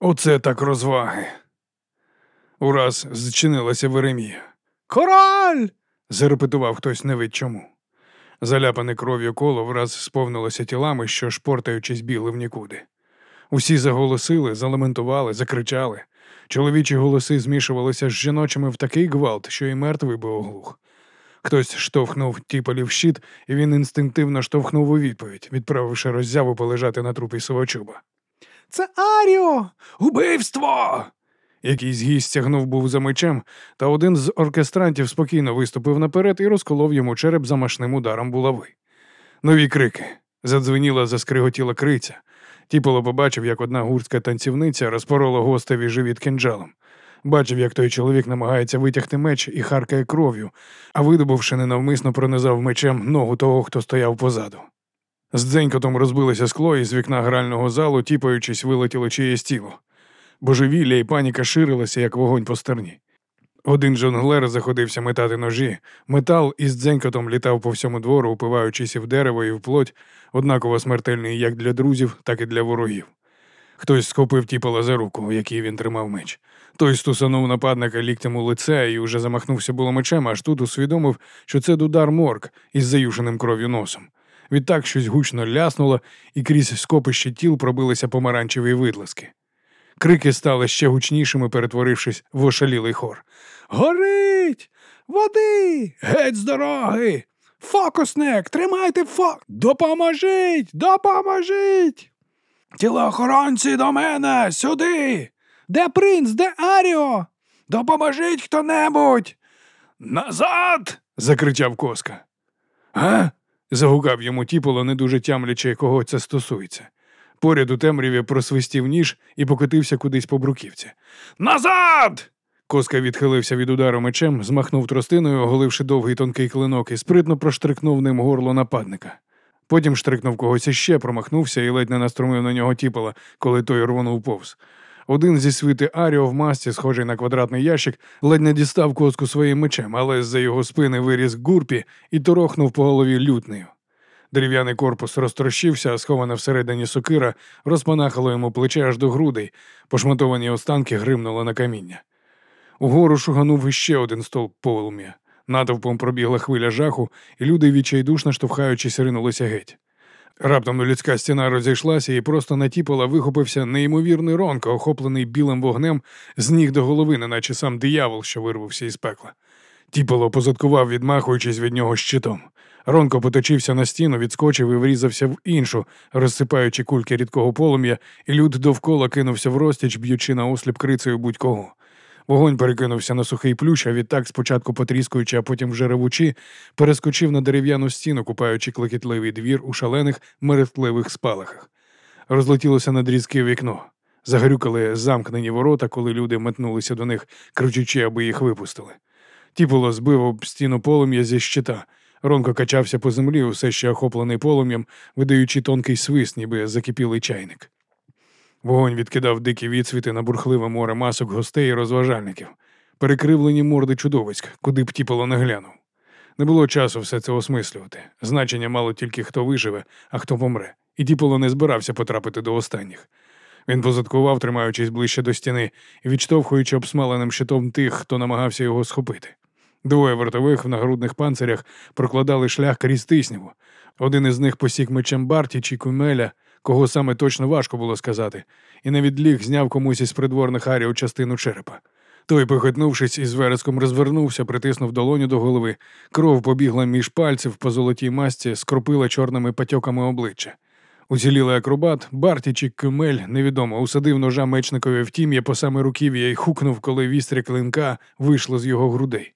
Оце так розваги. Ураз зчинилася Веремія. Король. зарепетував хтось не від чому. Заляпане кров'ю коло враз сповнилося тілами, що, шпортаючись, бігли в нікуди. Усі заголосили, залементували, закричали. Чоловічі голоси змішувалися з жіночими в такий гвалт, що і мертвий би оглух. Хтось штовхнув тіпалі в щит, і він інстинктивно штовхнув у відповідь, відправивши роззяву полежати на трупі совочуба. Це Аріо! Убивство! Якийсь гість стягнув був за мечем, та один з оркестрантів спокійно виступив наперед і розколов йому череп замашним ударом булави. Нові крики. Задзвеніла, заскриготіла криця. Тіполо побачив, як одна гурська танцівниця розпорола гостеві живіт кинджалом. Бачив, як той чоловік намагається витягти меч і харкає кров'ю, а видобувши ненавмисно пронизав мечем ногу того, хто стояв позаду. З дзенькотом розбилося скло, і з вікна грального залу, тіпаючись, вилетіло чиєсь тіло. Божевілля і паніка ширилася, як вогонь по стерні. Один жонглер заходився метати ножі, метал із дзенькотом літав по всьому двору, упиваючись і в дерево, і в плоть, однаково смертельний як для друзів, так і для ворогів. Хтось схопив тіпала за руку, у якій він тримав меч. Той стусанув нападника ліктем у лице і вже замахнувся було мечем, аж тут усвідомив, що це дудар морг із заюшеним кров'ю носом. Відтак щось гучно ляснуло, і крізь скопище тіл пробилися помаранчеві видласки. Крики стали ще гучнішими, перетворившись в ошалілий хор. Горить! Води! Геть з дороги! Фокусник! Тримайте фок! Допоможіть! Допоможіть! Тілоохоронці до мене! Сюди! Де принц? Де Аріо? Допоможіть хто небудь! Назад! закричав коска. Га? Загукав йому тіполо, не дуже тямлячи, кого це стосується. Поряд у темряві просвистів ніж і покотився кудись по бруківці. Назад! Коска відхилився від удару мечем, змахнув тростиною, оголивши довгий тонкий клинок і спритно проштрикнув ним горло нападника. Потім штрикнув когось іще, промахнувся і ледь не наструмив на нього тіпала, коли той рвонув повз. Один зі свити Аріо в масці, схожий на квадратний ящик, ледь не дістав коску своїм мечем, але з-за його спини виріс гурпі і торохнув по голові лютнею. Дерев'яний корпус розтрощився, схована всередині сокира розпанахало йому плече аж до грудей, пошматовані останки гримнули на каміння. Угору шуганув іще один стовп полум'я. Натовпом пробігла хвиля жаху, і люди, відчайдушно штовхаючись, ринулися геть. Раптом людська стіна розійшлася і просто натіпала вихопився неймовірний ронко, охоплений білим вогнем з ніг до голови, неначе сам диявол, що вирвався із пекла. Тіпало позадкував, відмахуючись від нього щитом. Ронко поточився на стіну, відскочив і врізався в іншу, розсипаючи кульки рідкого полум'я, і люд довкола кинувся в розтіч, б'ючи на осліп крицею будь-кого. Вогонь перекинувся на сухий плющ, а відтак, спочатку потріскуючи, а потім вже ревучи, перескочив на дерев'яну стіну, купаючи клекітливий двір у шалених, мерехтливих спалахах. Розлетілося на дрізки вікно. Загрюкали замкнені ворота, коли люди метнулися до них, кричучи, аби їх випустили. Тіпуло збив об стіну полум'я зі щита. Ронко качався по землі, усе ще охоплений полум'ям, видаючи тонкий свист, ніби закипілий чайник. Вогонь відкидав дикі відсвіти на бурхливе море масок гостей і розважальників, перекривлені морди чудовиськ, куди б тіпало не глянув. Не було часу все це осмислювати. Значення мало тільки хто виживе, а хто помре, і тіполо не збирався потрапити до останніх. Він позадкував, тримаючись ближче до стіни і відштовхуючи обсмаленим щитом тих, хто намагався його схопити. Двоє вартових в нагрудних панцирях прокладали шлях крізь тисняву. Один із них посік мечем Барті чи Кумеля, кого саме точно важко було сказати, і на відліг зняв комусь із придворних арів частину черепа. Той, похитнувшись із вереском, розвернувся, притиснув долоню до голови. Кров побігла між пальців по золотій масці, скропила чорними патьоками обличчя. Уцілілий акробат, Барті чи Кюмель, невідомо, усадив ножа мечникові в тім'я по саме руків'я і хукнув, коли вістря клинка вийшло з його грудей.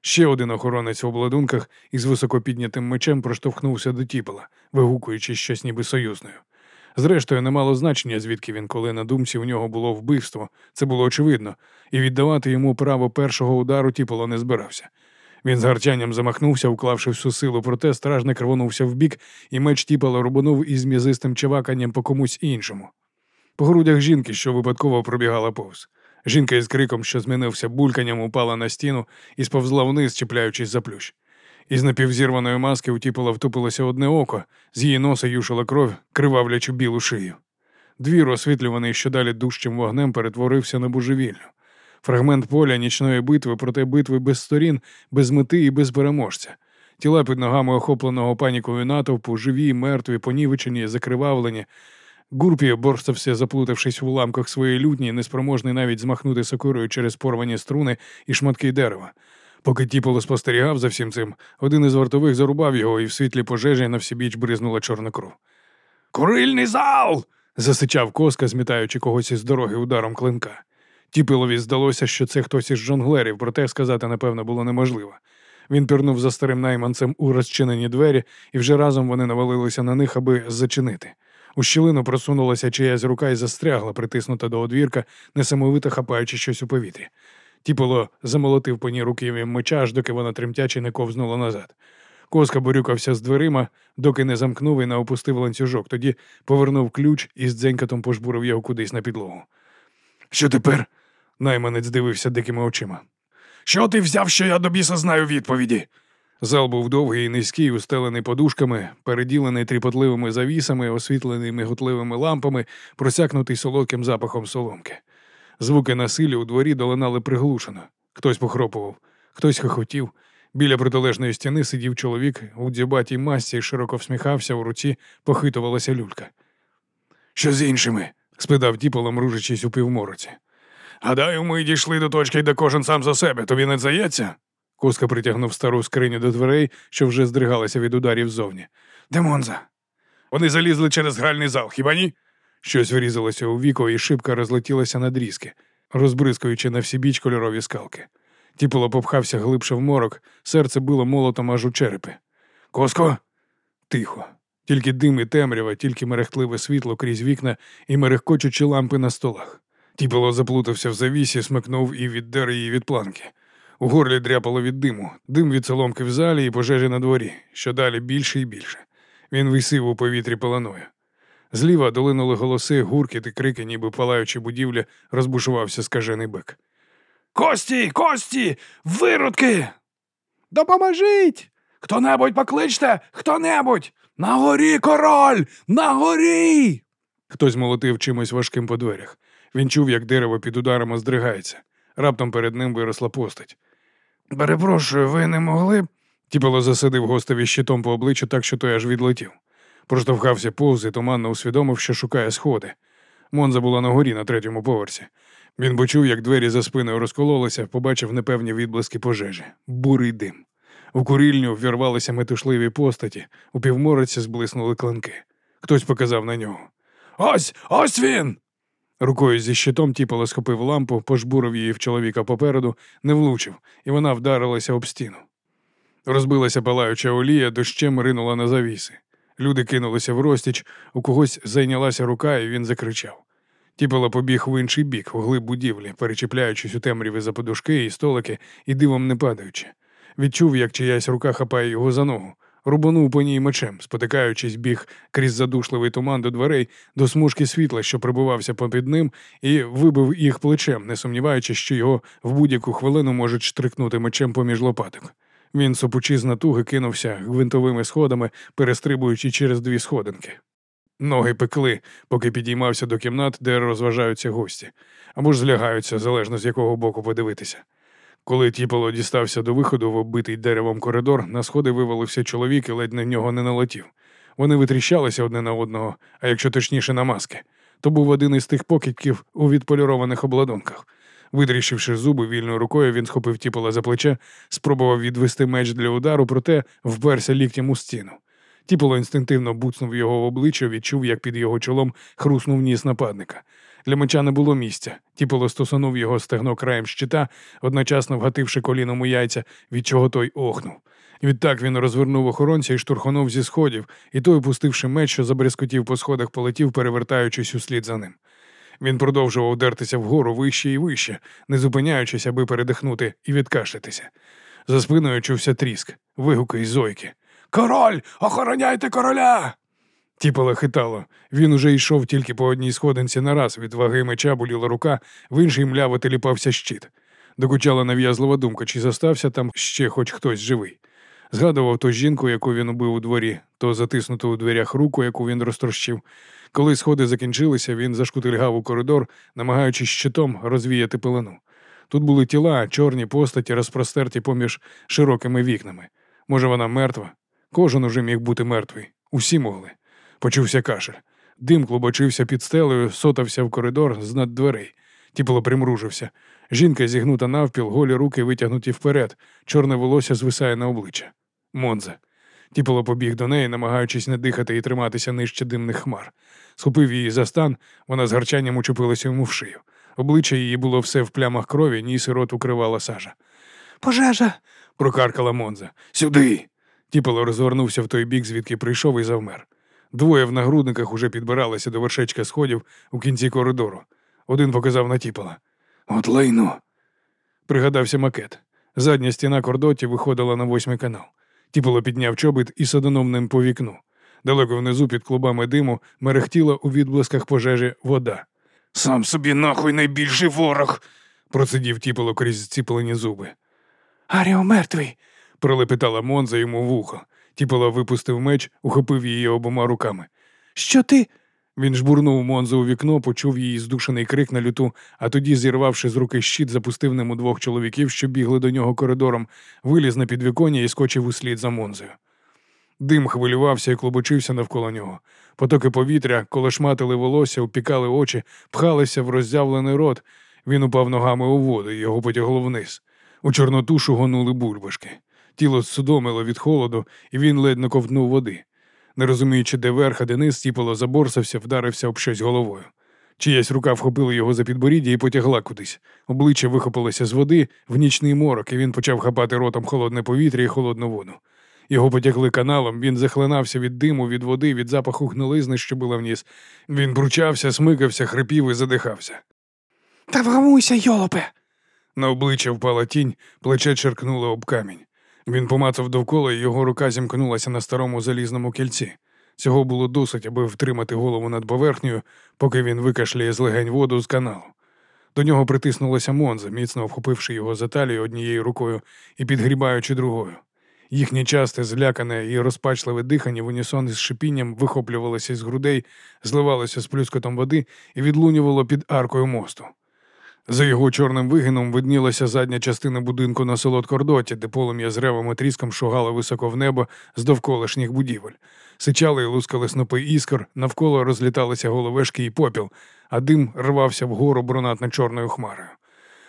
Ще один охоронець в обладунках із високо піднятим мечем проштовхнувся до тіпала, вигукуючи щось ніби союзною. Зрештою, не мало значення, звідки він, коли на думці у нього було вбивство, це було очевидно, і віддавати йому право першого удару тіпало не збирався. Він з гарчанням замахнувся, вклавши всю силу, проте стражник рвонувся вбік, і меч тіпало рубанув із м'язистим чаваканням по комусь іншому. По грудях жінки, що випадково пробігала повз. Жінка із криком, що змінився бульканням, упала на стіну і сповзла вниз, чіпляючись за плющ. Із напівзірваної маски у тіпала втупилося одне око, з її носа юшила кров, кривавлячу білу шию. Двір, освітлюваний щодалі дужчим вогнем, перетворився на божевільню. Фрагмент поля нічної битви, проте битви без сторін, без мети і без переможця. Тіла під ногами охопленого панікою натовпу, живі, мертві, понівечені, закривавлені. Гурпі борстався, заплутавшись в уламках своєї лютні, неспроможний навіть змахнути сокирою через порвані струни і шматки дерева. Поки Тіполо спостерігав за всім цим, один із вартових зарубав його, і в світлі пожежі на всібіч бризнула чорна кров. Курильний зал. засичав коска, змітаючи когось із дороги ударом клинка. Тіпилові здалося, що це хтось із жонглерів, проте сказати, напевно, було неможливо. Він пірнув за старим найманцем у розчинені двері, і вже разом вони навалилися на них, аби зачинити. У щілину просунулася чиясь рука і застрягла, притиснута до одвірка, несамовито хапаючи щось у повітрі. Тіпило замолотив по ній руків'ям меча, аж доки вона тремтячи не ковзнула назад. Коска борюкався з дверима, доки не замкнув і не опустив ланцюжок, тоді повернув ключ і з дзенькатом пожбурив його кудись на підлогу. Що тепер? Найманець дивився дикими очима. Що ти взяв, що я до біса знаю відповіді? Зал був довгий і низький, устелений подушками, переділений тріпотливими завісами, освітлений миготливими лампами, просякнутий солодким запахом соломки. Звуки насилля у дворі долинали приглушено. Хтось похропував, хтось хохотів. Біля протилежної стіни сидів чоловік у дзюбатій масці і широко всміхався, у руці похитувалася люлька. Що з іншими? спитав тіполом, ружачись у півмороці. Гадаю, ми дійшли до точки, де кожен сам за себе, тобі не здається? Куска притягнув стару скриню до дверей, що вже здригалися від ударів ззовні. Демонза. Вони залізли через гральний зал, хіба ні? Щось врізалося у віко, і шибка розлетілася на дрізки, розбризкуючи на всі біч кольорові скалки. Тіполо попхався глибше в морок, серце било молотом аж у черепи. Коско? Тихо. Тільки дим і темрява, тільки мерехтливе світло крізь вікна і мерехкочучі лампи на столах. Тіпило заплутався в завісі, смикнув і віддер її від планки. У горлі дряпало від диму, дим від соломки в залі і пожежі на дворі, що далі більше і більше. Він висів у повітрі паленою. Зліва долинули голоси, гуркіт і крики, ніби палаючи будівля, розбушувався скажений бик. Кості, кості, виродки! Допоможіть! Хто небудь покличте, хто небудь! На горі король! На горі! Хтось молотив чимось важким по дверях. Він чув, як дерево під ударами здригається. Раптом перед ним виросла постать. Перепрошую, ви не могли б. Засадив гостеві щитом по обличчю так, що той аж відлетів. Проштовхався повз і туманно усвідомив, що шукає сходи. Монза була на горі на третьому поверсі. Він почув, як двері за спиною розкололися, побачив непевні відблиски пожежі, бурий дим. У курільню ввірвалися метушливі постаті, у півмороці зблиснули клинки. Хтось показав на нього. Ось, ось він! Рукою зі щитом тіпало схопив лампу, пожбурив її в чоловіка попереду, не влучив, і вона вдарилася об стіну. Розбилася палаюча олія, дощем ринула на завіси. Люди кинулися в розтіч, у когось зайнялася рука, і він закричав. Тіпало побіг в інший бік, у глиб будівлі, перечіпляючись у темряві за подушки і столики і дивом не падаючи. Відчув, як чиясь рука хапає його за ногу, рубанув по ній мечем, спотикаючись, біг крізь задушливий туман до дверей, до смужки світла, що прибувався попід ним, і вибив їх плечем, не сумніваючись, що його в будь-яку хвилину можуть штрикнути мечем поміж лопаток. Він сопучи з натуги кинувся гвинтовими сходами, перестрибуючи через дві сходинки. Ноги пекли, поки підіймався до кімнат, де розважаються гості, або ж злягаються, залежно з якого боку подивитися. Коли тіпало дістався до виходу в оббитий деревом коридор, на сходи вивалився чоловік і ледь на нього не налетів. Вони витріщалися одне на одного, а якщо точніше на маски, то був один із тих покидьків у відполірованих обладунках. Видріщивши зуби вільною рукою, він схопив тіпола за плече, спробував відвести меч для удару, проте вперся ліктям у стіну. Тіполо інстинктивно буцнув його в обличчя, відчув, як під його чолом хруснув ніс нападника. Для меча не було місця. Тіполо стосунув його стегно краєм щита, одночасно вгативши коліном у яйця, від чого той охнув. Відтак він розвернув охоронця і штурхонув зі сходів, і той, опустивши меч, що забрескотів по сходах, полетів, перевертаючись услід за ним. Він продовжував дертися вгору вище і вище, не зупиняючись, аби передихнути і відкашлятися. За спиною чувся тріск, вигуки й зойки. Король! Охороняйте короля! Тіпала хитало. Він уже йшов тільки по одній сходинці на раз, від ваги меча боліла рука, в інший мляво теліпався щит. Докучала нав'язлива думка, чи застався там ще хоч хтось живий. Згадував ту жінку, яку він убив у дворі, то затиснуту у дверях руку, яку він розтрощив. Коли сходи закінчилися, він зашкутильгав у коридор, намагаючись щитом розвіяти пелену. Тут були тіла, чорні постаті, розпростерті поміж широкими вікнами. Може, вона мертва? Кожен уже міг бути мертвий. Усі могли. Почувся кашель. Дим клубочився під стелею, сотався в коридор з над дверей. Тіполо примружився. Жінка зігнута навпіл, голі руки витягнуті вперед, чорне волосся звисає на обличчя. Монза. Тіполо побіг до неї, намагаючись не дихати і триматися нижче димних хмар. Схопив її за стан, вона з гарчанням учепилася йому в шию. Обличчя її було все в плямах крові, ніс і рот укривала сажа. Пожежа. прокаркала Монза. Сюди. Тіполо розвернувся в той бік, звідки прийшов і завмер. Двоє в нагрудниках уже підбиралися до вершечка сходів у кінці коридору. Один показав на Тіпола. От лайно. Пригадався макет. Задня стіна кордоті виходила на восьмий канал. Тіполо підняв чобит і садонув ним по вікну. Далеко внизу під клубами диму мерехтіла у відблисках пожежі вода. Сам собі нахуй найбільший ворог, процидів тіполо крізь зціплені зуби. Аріо мертвий, пролепетала Монза йому в ухо. Тіполо випустив меч, ухопив її обома руками. Що ти? Він жбурнув Монзу у вікно, почув її здушений крик на люту, а тоді, зірвавши з руки щит, запустив ним у двох чоловіків, що бігли до нього коридором, виліз на підвіконня і скочив услід за Монзою. Дим хвилювався і клубочився навколо нього. Потоки повітря колошматили волосся, упікали очі, пхалися в роззявлений рот. Він упав ногами у воду, і його потягло вниз. У чорноту шугонули бульбашки. Тіло судомило від холоду, і він ледь не ковтнув води. Не розуміючи, де верх, а де низ, тіпало заборсався, вдарився об щось головою. Чиясь рука вхопила його за підборіддя і потягла кудись. Обличчя вихопилося з води в нічний морок, і він почав хапати ротом холодне повітря і холодну воду. Його потягли каналом, він захлинався від диму, від води, від запаху гнилизни, що була вніс. Він бручався, смикався, хрипів і задихався. Та вгамуйся, йолопе. На обличчя впала тінь, плече черкнуло об камінь. Він помацав довкола, і його рука зімкнулася на старому залізному кільці. Цього було досить, аби втримати голову над поверхнею, поки він викашляє з легень воду з каналу. До нього притиснулася Монза, міцно вхопивши його за талію однією рукою і підгрібаючи другою. Їхнє часте, злякане і розпачливе дихання в унісон із шипінням вихоплювалося з грудей, зливалося з плюскотом води і відлунювало під аркою мосту. За його чорним вигином виднілася задня частина будинку на солодкордоті, де полум'я з ревом і тріском шугало високо в небо з довколишніх будівель. Сичали і лускали снопи іскор, навколо розліталися головешки і попіл, а дим рвався вгору брунатно чорною хмарою.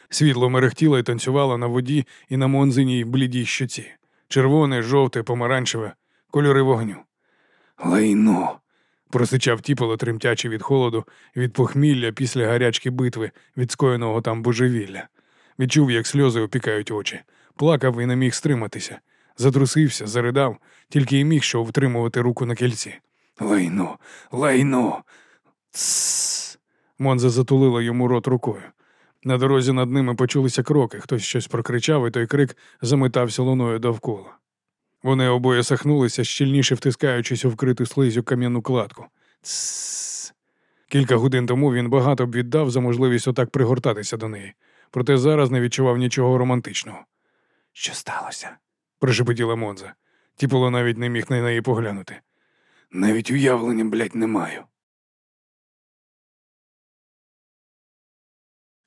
Світло мерехтіло і танцювало на воді і на монзиній блідій щоці. Червоне, жовте, помаранчеве, кольори вогню. Лайно. Просичав тіполо, тремтячи від холоду, від похмілля після гарячки битви, від скоєного там божевілля. Відчув, як сльози опікають очі. Плакав і не міг стриматися. Затрусився, заридав, тільки й міг що втримувати руку на кільці. Лайно, лайно. Тссс. Монза затулила йому рот рукою. На дорозі над ними почулися кроки, хтось щось прокричав, і той крик заметався луною довкола. Вони обоє сахнулися, щільніше втискаючись у вкриту слизю кам'яну кладку. Тссс. Кілька годин тому він багато б віддав за можливість отак пригортатися до неї, проте зараз не відчував нічого романтичного. Що сталося? прошепотіла Монза. Тіполо навіть не міг на неї поглянути. Навіть уявлення, блядь, не маю.